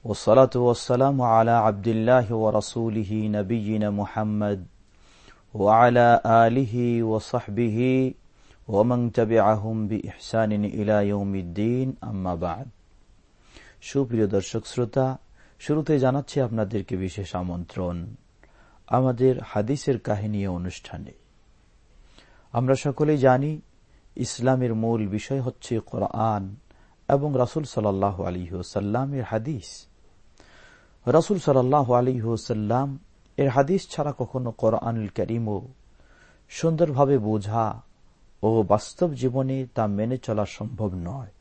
আলমিন ওসলাত ওসালাম আলা আবদুল্লাহ ওরসুলিহি নবীন মুহাম্মদ وعلى آله وصحبه ومن تبعهم بإحسان إلى يوم الدين أما بعد সুপ্রিয় দর্শক শ্রোতা শুরুতে জানাচ্ছি আপনাদেরকে বিশেষ আমন্ত্রণ আমাদের হাদিসের কাহিনী অনুষ্ঠানে আমরা সকলেই জানি ইসলামের মূল বিষয় হচ্ছে কোরআন এবং রাসুল সাল্লাহ আলী সাল্লামের হাদিস রাসুল সাল্লাহ আলী সাল্লাম এর হাদিস ছাড়া কখনো কোরআনুল করিমও সুন্দরভাবে বোঝা ও বাস্তব জীবনে তা মেনে চলা সম্ভব নয়।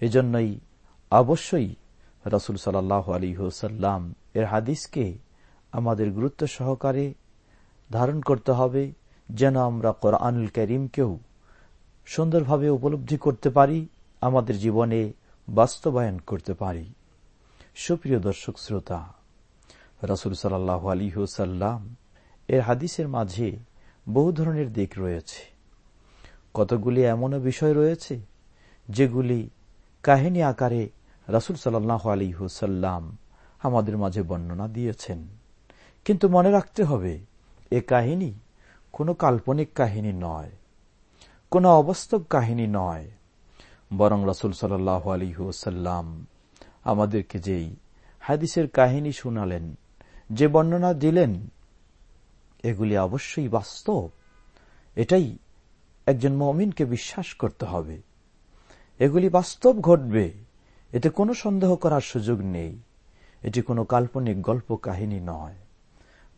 এজন্যই অবশ্যই রাসুল সাল্লাহ আলী সাল্লাম এর হাদিসকে আমাদের গুরুত্ব সহকারে ধারণ করতে হবে যেন আমরা কোরআনুল করিমকেও সুন্দরভাবে উপলব্ধি করতে পারি, আমাদের জীবনে বাস্তবায়ন করতে পারি। সুপ্রিয় দর্শক শ্রোতা, রাসুল সাল্লাহ আলী সাল্লাম এর হাদিসের মাঝে বহু ধরনের দিক রয়েছে। কতগুলি এমনও বিষয় রয়েছে যেগুলি কাহিনী আকারে রাসুল সাল্লাহ আলী সাল্লাম আমাদের মাঝে বর্ণনা দিয়েছেন। কিন্তু মনে রাখতে হবে, এ কাহিনী কোনো কাল্পনিক কাহিনী নয়, কোনো অবাস্তব কাহিনী নয়, বরং রাসুল সাল্লাহ আলী সাল্লাম আমাদেরকে যেই হাদিসের কাহিনী শুনালেন, যে বর্ণনা দিলেন, এগুলি অবশ্যই বাস্তব। এটাই একজন মমিনকে বিশ্বাস করতে হবে। এগুলি বাস্তব ঘটবে, এতে কোনো সন্দেহ করার সুযোগ নেই। এটি কোনো কাল্পনিক গল্প কাহিনী নয়।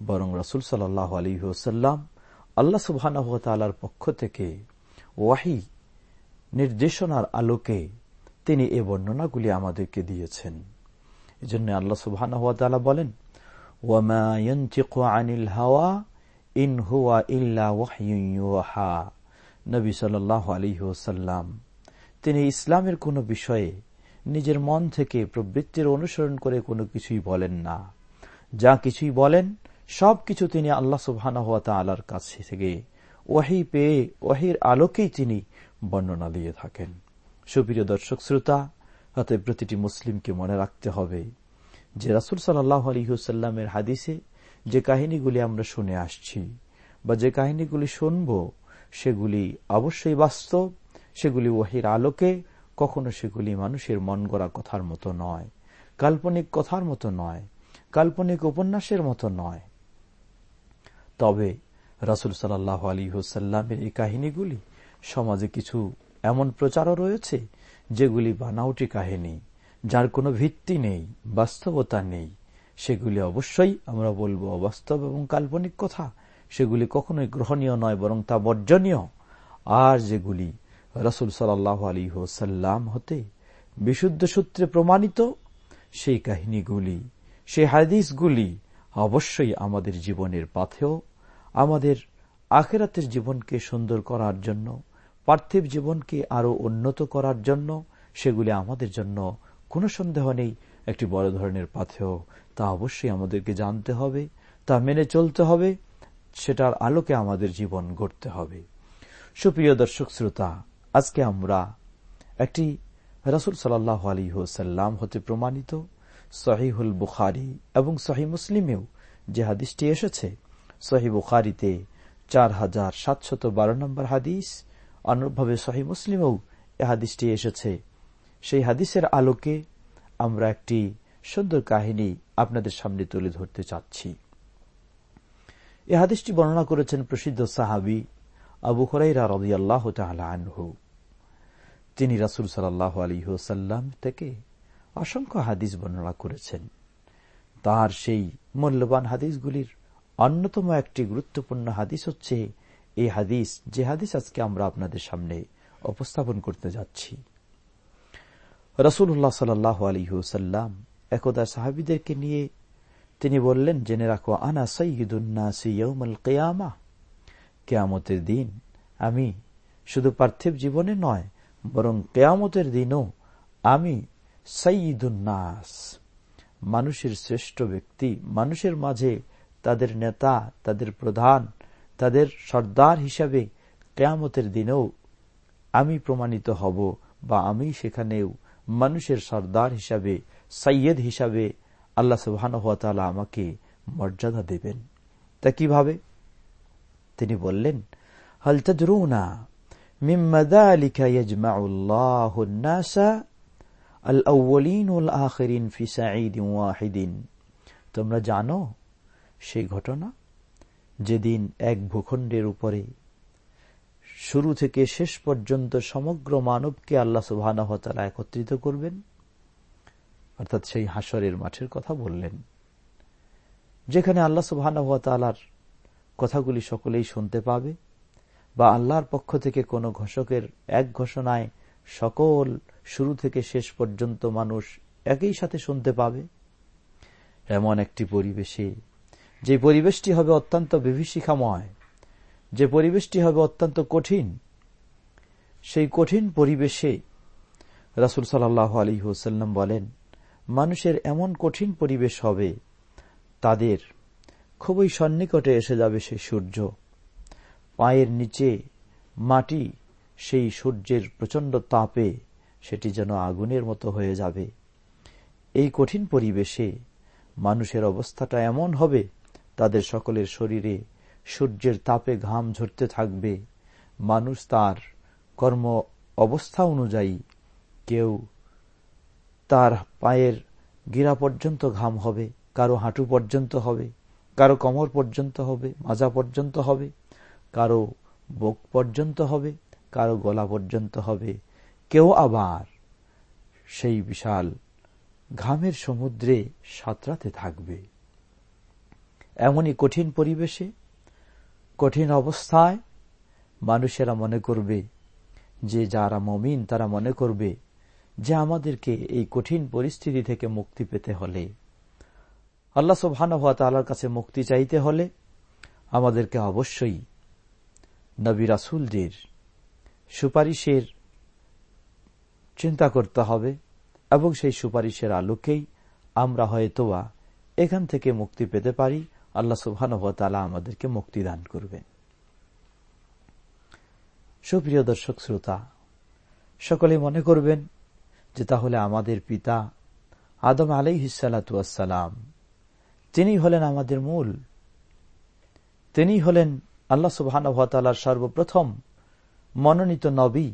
বরং রসুল সাল্লাহ আলী সাল্লাম আল্লাহ সুবাহর পক্ষ থেকে ওয়াহি, নির্দেশনার আলোকে তিনি এ বর্ণনাগুলি আমাদেরকে দিয়েছেন। এজন্য আল্লাহ সুবাহ বলেন আনিল হাওয়া ইন হুয়া তিনি ইসলামের কোনো বিষয়ে নিজের মন থেকে প্রবৃত্তির অনুসরণ করে কোনো কিছুই বলেন না। যা কিছুই বলেন, সব কিছু তিনি আল্লাহ সুবাহ আলার কাছে থেকে ওয়াহি পেয়ে, ওয়াহির আলোকেই তিনি বর্ণনা দিয়ে থাকেন। সুপ্রিয় দর্শক, শ্রোতা হাতে প্রতিটি মুসলিমকে মনে রাখতে হবে যে রাসুল সাল্লাহ আলহিহসাল্লামের হাদিসে যে কাহিনীগুলি আমরা শুনে আসছি বা যে কাহিনীগুলি শুনব, সেগুলি অবশ্যই বাস্তব, সেগুলি ওয়াহির আলোকে, কখনো সেগুলি মানুষের মন গড়া কথার মতো নয়, কাল্পনিক কথার মতো নয়, কাল্পনিক উপন্যাসের মতো নয়। তবে রাসুল সাল্লাহ আলী হুসাল্লামের এই কাহিনীগুলি সমাজে কিছু এমন প্রচারও রয়েছে যেগুলি বানাউটি কাহিনী, যার কোনো ভিত্তি নেই, বাস্তবতা নেই। সেগুলি অবশ্যই আমরা বলব অবাস্তব এবং কাল্পনিক কথা। সেগুলি কখনোই গ্রহণীয় নয়, বরং তা বর্জনীয়। আর যেগুলি রসুল সাল্লাহ আলী হোসাল্লাম হতে বিশুদ্ধ সূত্রে প্রমাণিত, সেই কাহিনীগুলি, সেই হাদিসগুলি অবশ্যই আমাদের জীবনের পাথেও আমাদের আখেরাতের জীবনকে সুন্দর করার জন্য পার্থিব জীবনকে আরও উন্নত করার জন্য সেগুলি আমাদের জন্য কোনো সন্দেহ নেই। একটি বড় ধরনের পাথেও তা অবশ্যই আমাদেরকে জানতে হবে, তা মেনে চলতে হবে, সেটার আলোকে আমাদের জীবন গড়তে হবে। সুপ্রিয় দর্শক শ্রোতা, আজকে আমরা একটি রসুল সাল্লাহ আলী সাল্লাম হতে প্রমাণিত সহিহুল বুখারি এবং সহি মুসলিমেও যে হাদিসটি এসেছে। সহি বুখারিতে চার হাজার সাতশত বারো নম্বর হাদিস অনুরূপভাবে সহি মুসলিমেও এ হাদিসটি এসেছে। সেই হাদিসের আলোকে আমরা একটি সুন্দর কাহিনী আপনাদের সামনে তুলে ধরতে চাচ্ছি। এ হাদিসটি বর্ণনা করেছেন প্রসিদ্ধ সাহাবি আবু হরাইরা রদিয়াল্লাহ আনহু। তিনি রাসুল সাল্লাহ আলী সাল্লাম থেকে অসংখ্য হাদিস বর্ণনা করেছেন। তার সেই মূল্যবান হাদিসগুলির অন্যতম একটি গুরুত্বপূর্ণ হাদিস হচ্ছে এই হাদিস, যে হাদিস আজকে আমরা আপনাদের সামনে উপস্থাপন করতে যাচ্ছি। রসুল্লাহ সাল্লাহ আলী সাল্লাম একদা সাহাবিদেরকে নিয়ে তিনি বললেন, জেনে রাখো, আনা সৈয়দুন্নাসিয়মল কেয়ামা। কেয়ামতের দিন আমি শুধু পার্থিব জীবনে নয়, বরং কেয়ামতের দিনও আমি সঈদুন্নাস মানুষের শ্রেষ্ঠ ব্যক্তি, মানুষের মাঝে তাদের নেতা, তাদের প্রধান তাদের সর্দার হিসাবে কেয়ামতের দিনেও আমি প্রমাণিত হব বা আমি সেখানেও মানুষের সর্দার হিসাবে, সৈয়দ হিসাবে আল্লাহ সুবহান আমাকে মর্যাদা দেবেন। তা কীভাবে? তিনি বললেন তোমরা জানো সেই ঘটনা? যেদিন এক ভূখণ্ডের উপরে। শুরু থেকে শেষ পর্যন্ত সমগ্র মানবকে আল্লাহ সুবাহ একত্রিত করবেন। অর্থাৎ সেই হাসরের মাঠের কথা বললেন। যেখানে আল্লাহ সুবাহ কথাগুলি সকলেই শুনতে পাবে বা আল্লাহর পক্ষ থেকে কোনো ঘোষকের এক ঘোষণায় সকল শুরু থেকে শেষ পর্যন্ত মানুষ একই সাথে শুনতে পাবে। এমন একটি পরিবেশে যে পরিবেশটি হবে অত্যন্ত বিভীষিকাময়, যে পরিবেশটি হবে অত্যন্ত কঠিন, সেই কঠিন পরিবেশে রাসুল সাল্লাহ আলী হুসাল্লাম বলেন, মানুষের এমন কঠিন পরিবেশ হবে, তাদের খুবই সন্নিকটে এসে যাবে সেই সূর্য। পায়ের নিচে মাটি সেই সূর্যের প্রচণ্ড তাপে সেটি যেন আগুনের মতো হয়ে যাবে। এই কঠিন পরিবেশে মানুষের অবস্থাটা এমন হবে তাদের সকলের শরীরে সূর্যের তাপে ঘাম ঝরতে থাকবে। মানুষ তার কর্ম অবস্থা অনুযায়ী কেউ তার পায়ের গিরা পর্যন্ত ঘাম হবে, কারও হাঁটু পর্যন্ত হবে, কারও কমর পর্যন্ত হবে, মাজা পর্যন্ত হবে, কারও বুক পর্যন্ত হবে, কারও গলা পর্যন্ত হবে। কেউ আবার সেই বিশাল ঘামের সমুদ্রে সাঁতরাতে থাকবে। এমনই কঠিন পরিবেশে, কঠিন অবস্থায় মানুষেরা মনে করবে যে যারা মমিন, তারা মনে করবে যে আমাদেরকে এই কঠিন পরিস্থিতি থেকে মুক্তি পেতে হলে। আল্লাহ সুবহান তালার কাছে মুক্তি চাইতে হলে আমাদেরকে অবশ্যই নবী রাসুলদের সুপারিশের চিন্তা করতে হবে এবং সেই সুপারিশের আলোকেই আমরা হয়তোবা এখান থেকে মুক্তি পেতে পারি। আল্লাহ সুবহান আমাদেরকে মুক্তি দান করবেন। সুপ্রিয় দর্শক, শ্রোতা সকলে মনে করবেন যে তাহলে আমাদের পিতা আদম আলাই হিসালাতাম তিনি হলেন আমাদের মূল। তিনি হলেন আল্লাহ সুবাহ সর্বপ্রথম মনোনীত নবী,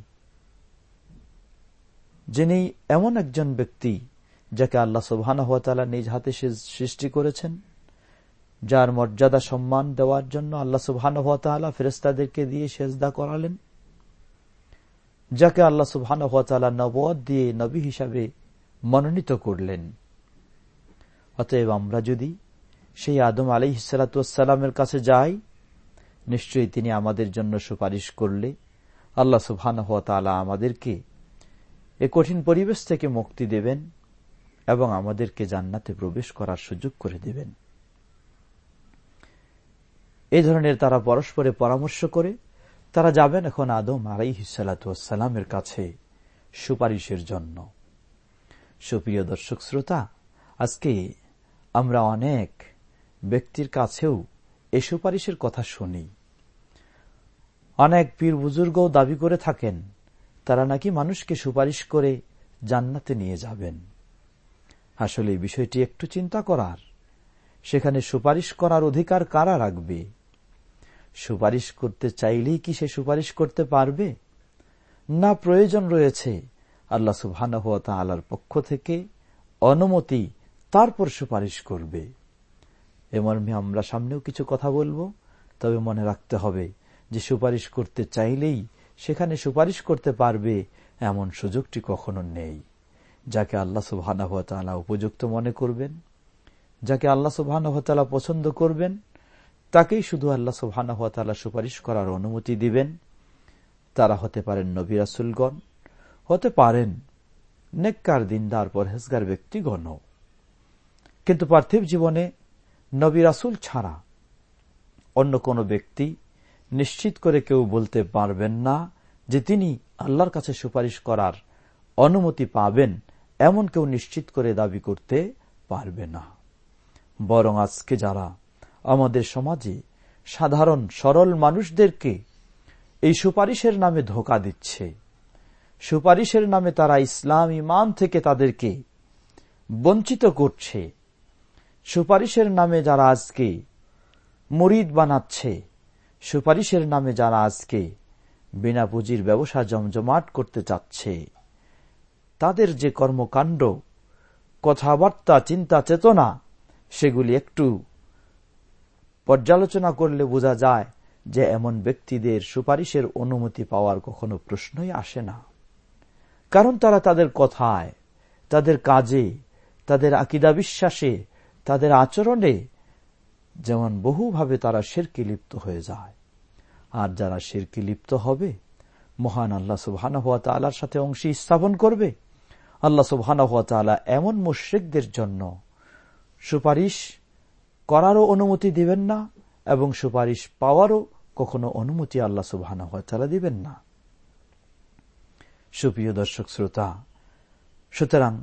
যিনি এমন একজন ব্যক্তি যাকে আল্লাহ সুবাহ নিজ হাতে সৃষ্টি করেছেন। যার মর্যাদা সম্মান দেওয়ার জন্য আল্লাহ সুবহান ফেরেস্তাদেরকে দিয়ে সেজদা করালেন। যাকে আল্লাহ সুবহান নবদ দিয়ে নবী হিসাবে মনোনীত করলেন। অতএব আমরা যদি সেই আদম আলী হিসালাতামের কাছে যাই, নিশ্চয়ই তিনি আমাদের জন্য সুপারিশ করলে আল্লাহ সুবহান আমাদেরকে এ কঠিন পরিবেশ থেকে মুক্তি দেবেন এবং আমাদেরকে জান্নাতে প্রবেশ করার সুযোগ করে দেবেন। এই ধরনের তারা পরস্পরে পরামর্শ করে, তারা যাবেন এখন আদম আলাই হিসালাতামের কাছে সুপারিশের জন্য। সুপ্রিয় দর্শক শ্রোতা, আজকে আমরা অনেক ব্যক্তির কাছেও এ সুপারিশের কথা শুনি। অনেক পীর বুজুর্গও দাবি করে থাকেন, তারা নাকি মানুষকে সুপারিশ করে জান্নাতে নিয়ে যাবেন। আসলে বিষয়টি একটু চিন্তা করার, সেখানে সুপারিশ করার অধিকার কারা রাখবে? সুপারিশ করতে চাইলেই কি সে সুপারিশ করতে পারবে? না প্রয়োজন রয়েছে। আল্লাহ সুবহান আল্লাহর পক্ষ থেকে অনুমতি, তারপর সুপারিশ করবে। এমর্মে আমরা সামনেও কিছু কথা বলব, তবে মনে রাখতে হবে যে সুপারিশ করতে চাইলেই সেখানে সুপারিশ করতে পারবে এমন সুযোগটি কখনো নেই। যাকে আল্লাহ সুবাহ উপযুক্ত মনে করবেন, যাকে আল্লাহ সুবাহ পছন্দ করবেন তাকেই শুধু আল্লাহ সুবাহ সুপারিশ করার অনুমতি দিবেন। তারা হতে পারেন নবিরাসুলগণ হতে পারেন নেককার দিনদার পরহেজগার ব্যক্তিগণ কিন্তু পার্থিব জীবনে নবী রাসুল ছাড়া অন্য কোনো ব্যক্তি নিশ্চিত করে কেউ বলতে পারবেন না যে তিনি আল্লাহর কাছে সুপারিশ করার অনুমতি পাবেন, এমন কেউ নিশ্চিত করে দাবি করতে পারবে না। বরং আজকে যারা আমাদের সমাজে সাধারণ সরল মানুষদেরকে এই সুপারিশের নামে ধোকা দিচ্ছে। সুপারিশের নামে তারা ইসলাম ইমান থেকে তাদেরকে বঞ্চিত করছে। সুপারিশের নামে যারা আজকে মরিদ বানাচ্ছে, সুপারিশের নামে যারা আজকে বিনা পুঁজির ব্যবসা জমজমাট করতে চাচ্ছে, তাদের যে কর্মকাণ্ড, কথাবার্তা, চিন্তা, চেতনা, সেগুলি একটু পর্যালোচনা করলে বোঝা যায় যে এমন ব্যক্তিদের সুপারিশের অনুমতি পাওয়ার কখনো প্রশ্নই আসে না। কারণ তারা তাদের কথায়, তাদের কাজে, তাদের আকিদা বিশ্বাসে, তাদের আচরণে যেমন বহুভাবে তারা শেরকি লিপ্ত হয়ে যায়। আর যারা শেরকি লিপ্ত হবে, মহান আল্লাহ সুবহানা হাত তালার সাথে অংশী স্থাপন করবে। আল্লাহ সুবহানা হাত তালা এমন মুশ্রিকদের জন্য সুপারিশ করারও অনুমতি দিবেন না এবং সুপারিশ পাওয়ারও কখনো অনুমতি আল্লাহ সুবহানা হাত তালা দিবেন না। সুপ্রিয় দর্শক শ্রোতা, সুতরাং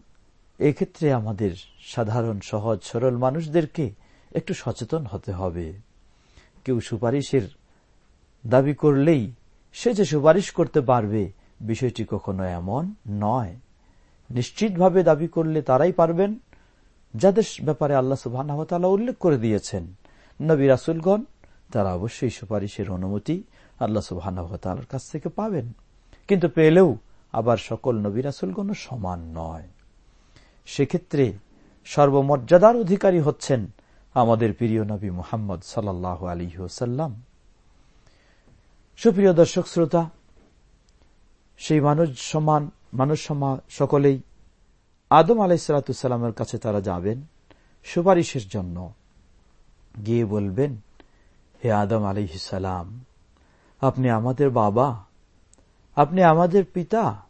এক্ষেত্রে আমাদের সাধারণ, সহজ, সরল মানুষদেরকে একটু সচেতন হতে হবে। কেউ সুপারিশের দাবি করলেই সে যে সুপারিশ করতে পারবে বিষয়টি কখনো এমন নয়। নিশ্চিতভাবে দাবি করলে তারাই পারবেন। যাদের ব্যাপারে আল্লাহ সুবাহ উল্লেখ করে দিয়েছেন। নবী রাসুলগণ, তারা অবশ্যই সুপারিশের অনুমতি আল্লাহ সুবাহ কাছ থেকে পাবেন। কিন্তু পেলেও আবার সকল নবী রাসুলগণ সমান নয়। সেক্ষেত্রে সর্বমর্যাদার অধিকারী হচ্ছেন আমাদের প্রিয় নবী মোহাম্মদ সাল্লাহ আলী সাল্লাম সুপ্রিয় দর্শক, শ্রোতা, সেই মানুষ সমান, মানুষ সমা সকলেই আদম আলাইসালামের কাছে তারা যাবেন, সুপারিশের জন্য। গিয়ে বলবেন, হে আদম আলিহিসাল্লাম আপনি আমাদের বাবা, আপনি আমাদের পিতা,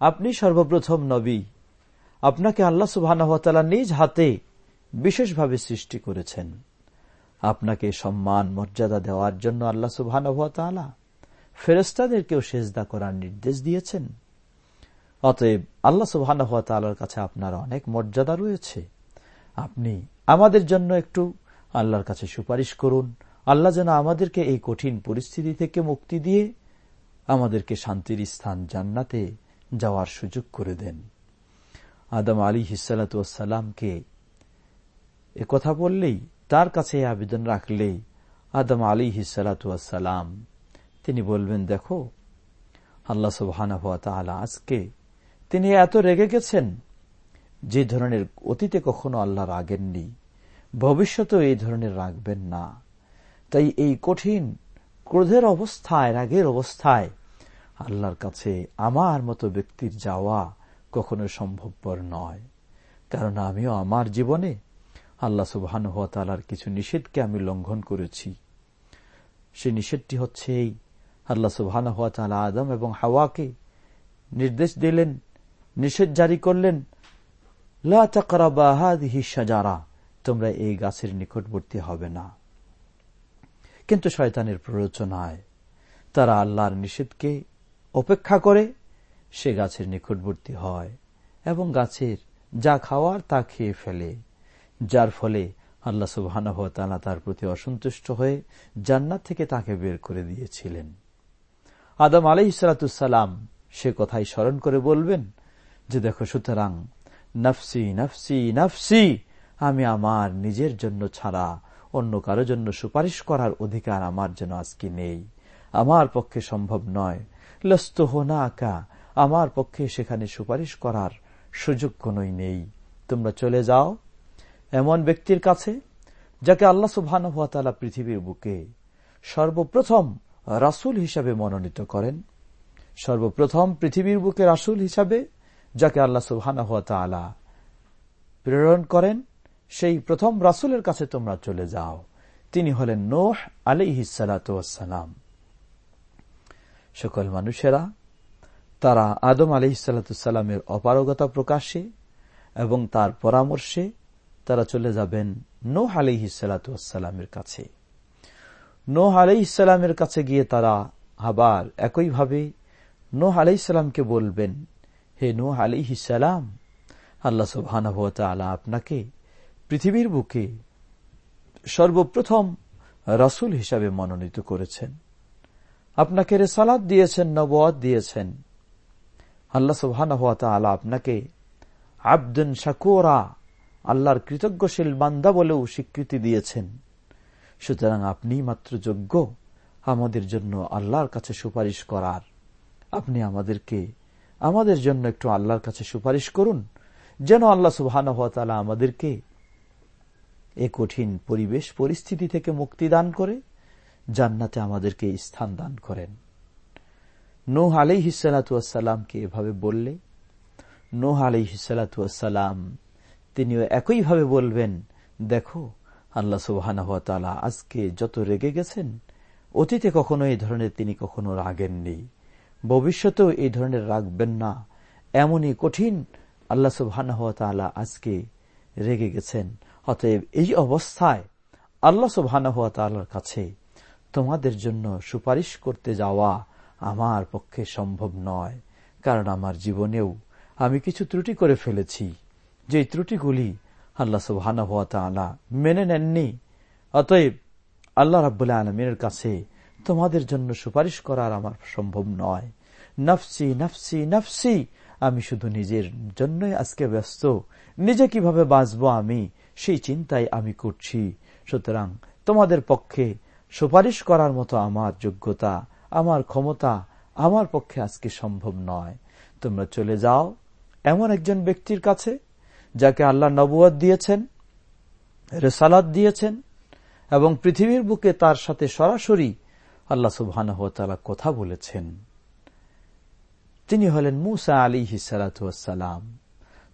আপনি সর্বপ্রথম নবী। আপনাকে আল্লাহ সুবাহ নিজ হাতে বিশেষভাবে সৃষ্টি করেছেন। আপনাকে সম্মান, মর্যাদা দেওয়ার জন্য আল্লাহ সুবাহ ফেরস্তাদেরকেও সেজদা করার নির্দেশ দিয়েছেন। অতএব আল্লাহ সুবাহ কাছে আপনার অনেক মর্যাদা রয়েছে। আপনি আমাদের জন্য একটু আল্লাহর কাছে সুপারিশ করুন। আল্লাহ যেন আমাদেরকে এই কঠিন পরিস্থিতি থেকে মুক্তি দিয়ে আমাদেরকে শান্তির স্থান জান্নাতে যাওয়ার সুযোগ করে দেন। আদম আলী হিসালাতামকে এ কথা বললেই, তার কাছে আবেদন রাখলেই আদম আলী হিসালাতাম তিনি বলবেন, দেখো, আল্লাহ সুবহান আজকে তিনি এত রেগে গেছেন যে ধরনের অতীতে কখনো আল্লাহ রাগেননি ভবিষ্যতেও এই ধরনের রাখবেন না। তাই এই কঠিন, ক্রোধের অবস্থায়, রাগের অবস্থায় আল্লাহর কাছে আমার মতো ব্যক্তির যাওয়া কখনো সম্ভবপর নয়। কারণ আমিও আমার জীবনে আল্লাহ সুবাহান হাতালার কিছু নিষেধকে আমি লঙ্ঘন করেছি। সে নিষেধটি হচ্ছে এই, আল্লাহ সুবাহান হাতালা আদম এবং হাওয়াকে নির্দেশ দিলেন নিষেধ জারি করলেন যারা তোমরা এই গাছের নিকটবর্তী হবে না। কিন্তু শয়তানের প্ররোচনায় তারা আল্লাহর নিষেধকে অপেক্ষা করে সে গাছের নিকটবর্তী হয় এবং গাছের যা খাওয়ার তা খেয়ে ফেলে, যার ফলে আল্লাহ সুবাহানহ তার প্রতি অসন্তুষ্ট হয়ে জান্নাত থেকে তাকে বের করে দিয়েছিলেন। আদম আলাই ইসালাতুসাল্লাম সে কথাই স্মরণ করে বলবেন যে দেখো, সুতরাং, নফসি নফসি নফসি, আমি আমার নিজের জন্য ছাড়া অন্য কারও জন্য সুপারিশ করার অধিকার আমার জন্য আজকে নেই। আমার পক্ষে সম্ভব নয়। লস্ত হোনা আঁকা আমার পক্ষে সেখানে সুপারিশ করার সুযোগ কোনই নেই। তোমরা চলে যাও এমন ব্যক্তির কাছে, যাকে আল্লাহ সুবহান পৃথিবীর বুকে সর্বপ্রথম রাসুল হিসাবে মনোনীত করেন। সর্বপ্রথম পৃথিবীর বুকে রাসুল হিসাবে যাকে আল্লাহ সুবহান প্রেরণ করেন, সেই প্রথম রাসুলের কাছে তোমরা চলে যাও। তিনি হলেন নোহ আলিহিসালাম সকল মানুষেরা, তারা আদম আলি সাল্লামের অপারগতা প্রকাশে এবং তার পরামর্শে তারা চলে যাবেন নোহ আলি সালাতামের কাছে। নোহ আলাই ইসলামের কাছে গিয়ে তারা আবার একইভাবে নোহ আলাইসালামকে বলবেন হে নোহ আলি সালাম, আল্লাহ সুবহানাহ আপনাকে পৃথিবীর বুকে সর্বপ্রথম রাসুল হিসাবে মনোনীত করেছেন। আপনাকে রেসালাদ দিয়েছেন নবাদ দিয়েছেন। আল্লাহ আলা আপনাকে আবদুন শাকুরা, আল্লাহর কৃতজ্ঞশীল বান্দা বলেও স্বীকৃতি দিয়েছেন। সুতরাং আপনি মাত্র যোগ্য, আমাদের জন্য আল্লাহর কাছে সুপারিশ করার। আপনি আমাদেরকে আমাদের জন্য একটু আল্লাহর কাছে সুপারিশ করুন, যেন আল্লাহ সুবাহ আমাদেরকে এ কঠিন পরিবেশ, পরিস্থিতি থেকে মুক্তি দান করে, জান্নাতে আমাদেরকে স্থান দান করেন। নোহ আলাই হিসালাতামকে এভাবে বললে? নোহ আলাই হিসালাতাম তিনিও একইভাবে বলবেন, দেখো, আল্লাহ সুবাহ আজকে যত রেগে গেছেন, অতীতে কখনো এই ধরনের তিনি কখনো রাগেননি। ভবিষ্যতেও এই ধরনের রাখবেন না। এমনই কঠিন আল্লাহ সুবাহ আজকে রেগে গেছেন। অতএব এই অবস্থায় আল্লাহ সুবাহর কাছে তোমাদের জন্য সুপারিশ করতে যাওয়া আমার পক্ষে সম্ভব নয়। কারণ আমার জীবনেও আমি কিছু ত্রুটি করে ফেলেছি। যে ত্রুটিগুলি আল্লাহ সুবাহ মেনে নেননি। অতএব আল্লাহ রাবুল্লাহ আলমিনের কাছে তোমাদের জন্য সুপারিশ করার আমার সম্ভব নয়। নফসি নফসি নফসি, আমি শুধু নিজের জন্যই আজকে ব্যস্ত। নিজে কীভাবে বাঁচব আমি, সেই চিন্তাই আমি করছি। সুতরাং তোমাদের পক্ষে সুপারিশ করার মতো আমার যোগ্যতা, আমার ক্ষমতা আমার পক্ষে আজকে সম্ভব নয়। তোমরা চলে যাও এমন একজন ব্যক্তির কাছে, যাকে আল্লাহ নবুয়াদ দিয়েছেন রেসালাদ দিয়েছেন এবং পৃথিবীর বুকে তার সাথে সরাসরি আল্লাহ সুবহান কথা বলেছেন। তিনি হলেন মুসা আলী হিসালাতাম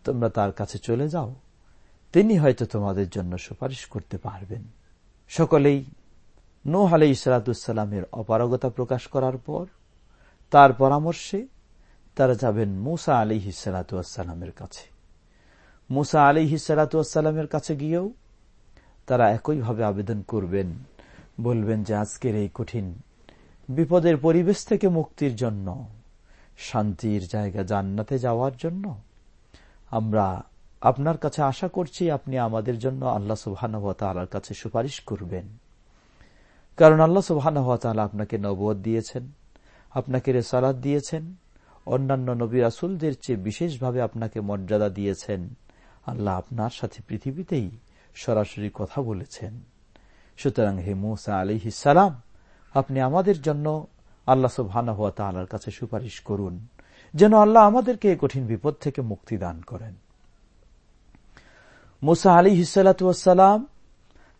তোমরা তার কাছে চলে যাও। তিনি হয়তো তোমাদের জন্য সুপারিশ করতে পারবেন। সকলেই নোহ আলী ইসালাতামের অপারগতা প্রকাশ করার পর তার পরামর্শে তারা যাবেন মুসা আলী হিসালাতামের কাছে। মুসা আলী হিসালাতামের কাছে গিয়েও তারা একইভাবে আবেদন করবেন। বলবেন যে আজকের এই কঠিন বিপদের পরিবেশ থেকে মুক্তির জন্য, শান্তির জায়গা জান্নাতে যাওয়ার জন্য, আমরা আপনার কাছে আশা করছি আপনি আমাদের জন্য আল্লাহ সুবাহানহতালার কাছে সুপারিশ করবেন। কারণ আল্লাহ সুবাহানহতালা আপনাকে নবদ দিয়েছেন, আপনাকে রেসালাদ দিয়েছেন, অন্যান্য নবী রাসুলদের চেয়ে বিশেষভাবে আপনাকে মর্যাদা দিয়েছেন। আল্লাহ আপনার সাথে পৃথিবীতেই সরাসরি কথা বলেছেন। সুতরাং হে মুসা আলিহিসালাম আপনি আমাদের জন্য আল্লাহ সুবহানা তালার কাছে সুপারিশ করুন, যেন আল্লাহ আমাদেরকে এই কঠিন বিপদ থেকে মুক্তি দান করেন। মুসা আলী হিসালাতাম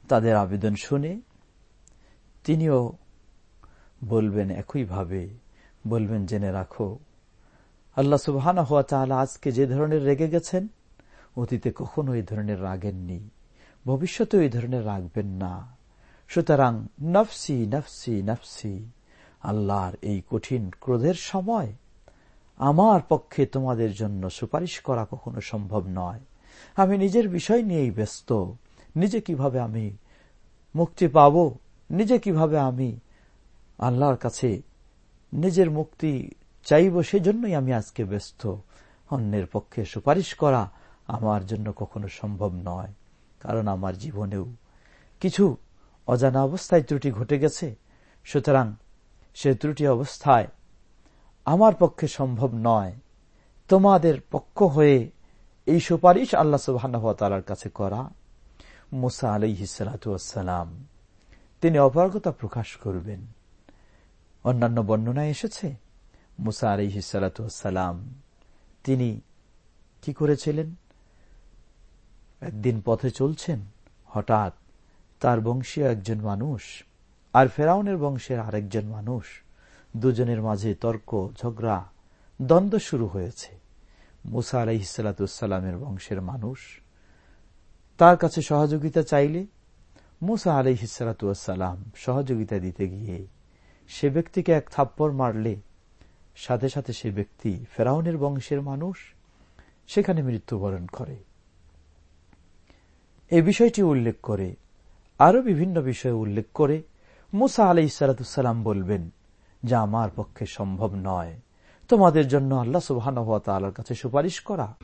তাদের আবেদন শুনে তিনিও বলবেন একইভাবে, বলবেন, জেনে রাখো, আল্লাহ সুবহানা হওয়া তাহলে আজকে যে ধরনের রেগে গেছেন, অতীতে কখনো এই ধরনের রাগেননি, ভবিষ্যতেও এই ধরনের রাখবেন না। সুতরাং নফসি নফসি নফসি, আল্লাহর এই কঠিন ক্রোধের সময় আমার পক্ষে তোমাদের জন্য সুপারিশ করা কখনো সম্ভব নয়। আমি নিজের বিষয় নিয়েই ব্যস্ত। নিজে কীভাবে আমি মুক্তি পাব? নিজে কীভাবে আমি আল্লাহর কাছে নিজের মুক্তি চাইব? সেজন্যই আমি আজকে ব্যস্ত। অন্যের পক্ষে সুপারিশ করা আমার জন্য কখনো সম্ভব নয়। কারণ আমার জীবনেও কিছু অজানা অবস্থায় ত্রুটি ঘটে গেছে, সুতরাং সে ত্রুটি অবস্থায় আমার পক্ষে সম্ভব নয়। তোমাদের পক্ষ হয়ে এই সুপারিশ আল্লাহ সুবাহর কাছে করা। মুসা আলহিসালাম তিনি অপারগতা প্রকাশ করবেন। অন্যান্য বর্ণনায় এসেছে, মুসা আলহিসালাম তিনি কি করেছিলেন? একদিন পথে চলছেন, হঠাৎ তার বংশীয় একজন মানুষ, আর ফেরাউনের বংশের আরেকজন মানুষ। দুজনের মাঝে তর্ক, ঝগড়া, দ্বন্দ্ব শুরু হয়েছে। মুসা আলাইসালামের বংশের মানুষ। তার কাছে সহযোগিতা চাইলে মুসা আলাইহিসালাম সহযোগিতা দিতে গিয়ে সে ব্যক্তিকে এক থাপ্পড় মারলে, সাথে সাথে সে ব্যক্তি ফেরাউনের বংশের মানুষ, সেখানে মৃত্যুবরণ করে। এই বিষয়টি উল্লেখ করে আরও বিভিন্ন বিষয়ে উল্লেখ করে মুসা আলাই সালাতাম বলবেন, যা আমার পক্ষে সম্ভব নয়। তোমাদের জন্য আল্লাহ সুবাহ কাছে সুপারিশ করা।